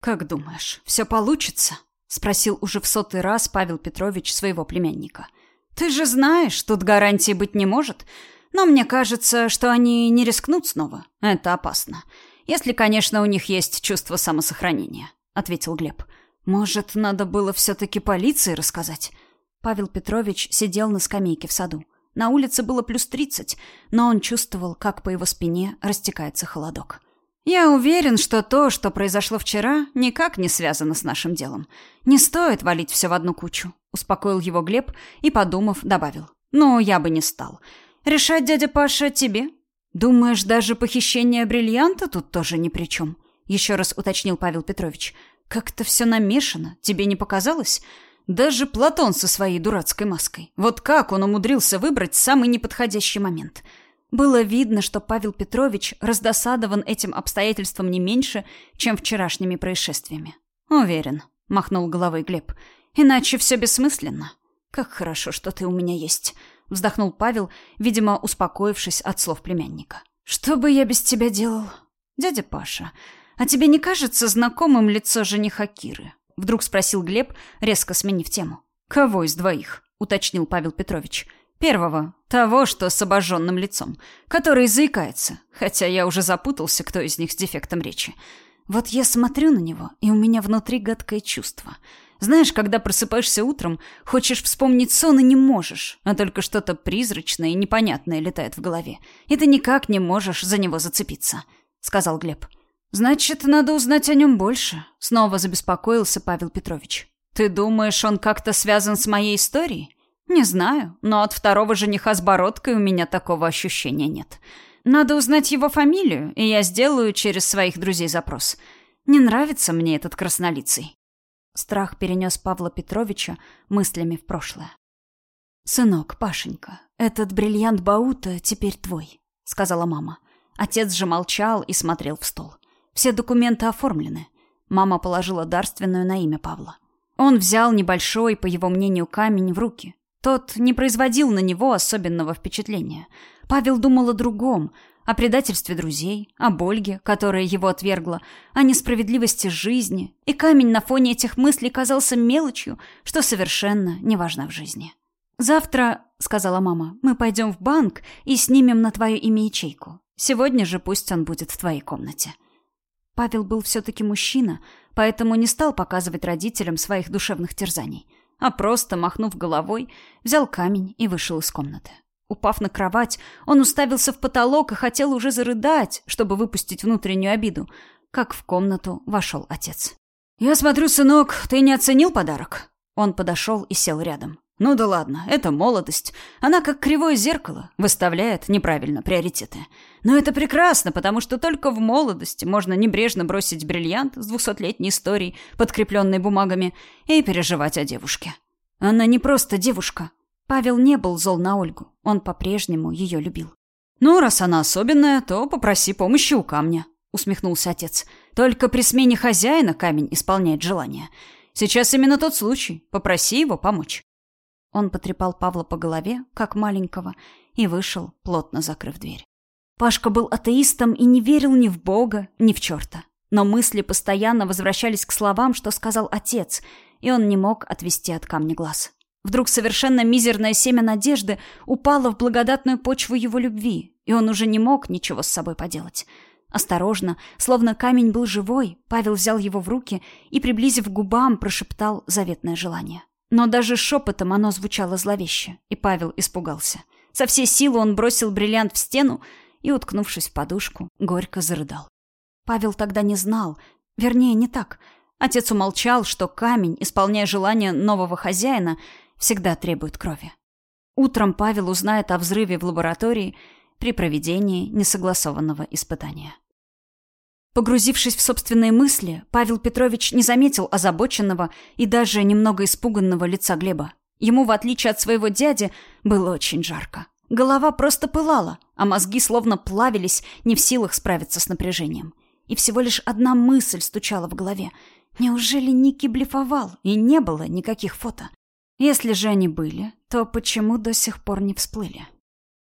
«Как думаешь, все получится?» — спросил уже в сотый раз Павел Петрович своего племянника. «Ты же знаешь, тут гарантии быть не может, но мне кажется, что они не рискнут снова. Это опасно. Если, конечно, у них есть чувство самосохранения», — ответил Глеб. «Может, надо было все-таки полиции рассказать?» Павел Петрович сидел на скамейке в саду. На улице было плюс тридцать, но он чувствовал, как по его спине растекается холодок. «Я уверен, что то, что произошло вчера, никак не связано с нашим делом. Не стоит валить все в одну кучу», — успокоил его Глеб и, подумав, добавил. «Ну, я бы не стал. Решать, дядя Паша, тебе. Думаешь, даже похищение бриллианта тут тоже ни при чем?» Еще раз уточнил Павел Петрович. «Как-то все намешано. Тебе не показалось?» Даже Платон со своей дурацкой маской. Вот как он умудрился выбрать самый неподходящий момент — было видно, что Павел Петрович раздосадован этим обстоятельством не меньше, чем вчерашними происшествиями. «Уверен», — махнул головой Глеб. «Иначе все бессмысленно». «Как хорошо, что ты у меня есть», — вздохнул Павел, видимо, успокоившись от слов племянника. «Что бы я без тебя делал?» «Дядя Паша, а тебе не кажется знакомым лицо жениха Киры?» Вдруг спросил Глеб, резко сменив тему. «Кого из двоих?» — уточнил Павел Петрович. Первого, того, что с обожженным лицом, который заикается, хотя я уже запутался, кто из них с дефектом речи. Вот я смотрю на него, и у меня внутри гадкое чувство. Знаешь, когда просыпаешься утром, хочешь вспомнить сон и не можешь, а только что-то призрачное и непонятное летает в голове, и ты никак не можешь за него зацепиться, — сказал Глеб. «Значит, надо узнать о нем больше», — снова забеспокоился Павел Петрович. «Ты думаешь, он как-то связан с моей историей?» «Не знаю, но от второго жениха с бородкой у меня такого ощущения нет. Надо узнать его фамилию, и я сделаю через своих друзей запрос. Не нравится мне этот краснолицый». Страх перенес Павла Петровича мыслями в прошлое. «Сынок, Пашенька, этот бриллиант Баута теперь твой», — сказала мама. Отец же молчал и смотрел в стол. Все документы оформлены. Мама положила дарственную на имя Павла. Он взял небольшой, по его мнению, камень в руки, тот не производил на него особенного впечатления. Павел думал о другом, о предательстве друзей, о Ольге, которая его отвергла, о несправедливости жизни, и камень на фоне этих мыслей казался мелочью, что совершенно не важно в жизни. «Завтра, — сказала мама, — мы пойдем в банк и снимем на твое имя ячейку. Сегодня же пусть он будет в твоей комнате». Павел был все-таки мужчина, поэтому не стал показывать родителям своих душевных терзаний — а просто, махнув головой, взял камень и вышел из комнаты. Упав на кровать, он уставился в потолок и хотел уже зарыдать, чтобы выпустить внутреннюю обиду, как в комнату вошел отец. «Я смотрю, сынок, ты не оценил подарок?» Он подошел и сел рядом. Ну да ладно, это молодость. Она как кривое зеркало, выставляет неправильно приоритеты. Но это прекрасно, потому что только в молодости можно небрежно бросить бриллиант с двухсотлетней историей, подкрепленной бумагами, и переживать о девушке. Она не просто девушка. Павел не был зол на Ольгу, он по-прежнему ее любил. «Ну, раз она особенная, то попроси помощи у камня», — усмехнулся отец. «Только при смене хозяина камень исполняет желание. Сейчас именно тот случай. Попроси его помочь». Он потрепал Павла по голове, как маленького, и вышел, плотно закрыв дверь. Пашка был атеистом и не верил ни в Бога, ни в черта. Но мысли постоянно возвращались к словам, что сказал отец, и он не мог отвести от камня глаз. Вдруг совершенно мизерное семя надежды упало в благодатную почву его любви, и он уже не мог ничего с собой поделать. Осторожно, словно камень был живой, Павел взял его в руки и, приблизив к губам, прошептал заветное желание. Но даже шепотом оно звучало зловеще, и Павел испугался. Со всей силы он бросил бриллиант в стену и, уткнувшись в подушку, горько зарыдал. Павел тогда не знал, вернее, не так. Отец умолчал, что камень, исполняя желание нового хозяина, всегда требует крови. Утром Павел узнает о взрыве в лаборатории при проведении несогласованного испытания. Погрузившись в собственные мысли, Павел Петрович не заметил озабоченного и даже немного испуганного лица Глеба. Ему, в отличие от своего дяди, было очень жарко. Голова просто пылала, а мозги словно плавились, не в силах справиться с напряжением. И всего лишь одна мысль стучала в голове. Неужели Ники блефовал, и не было никаких фото? Если же они были, то почему до сих пор не всплыли?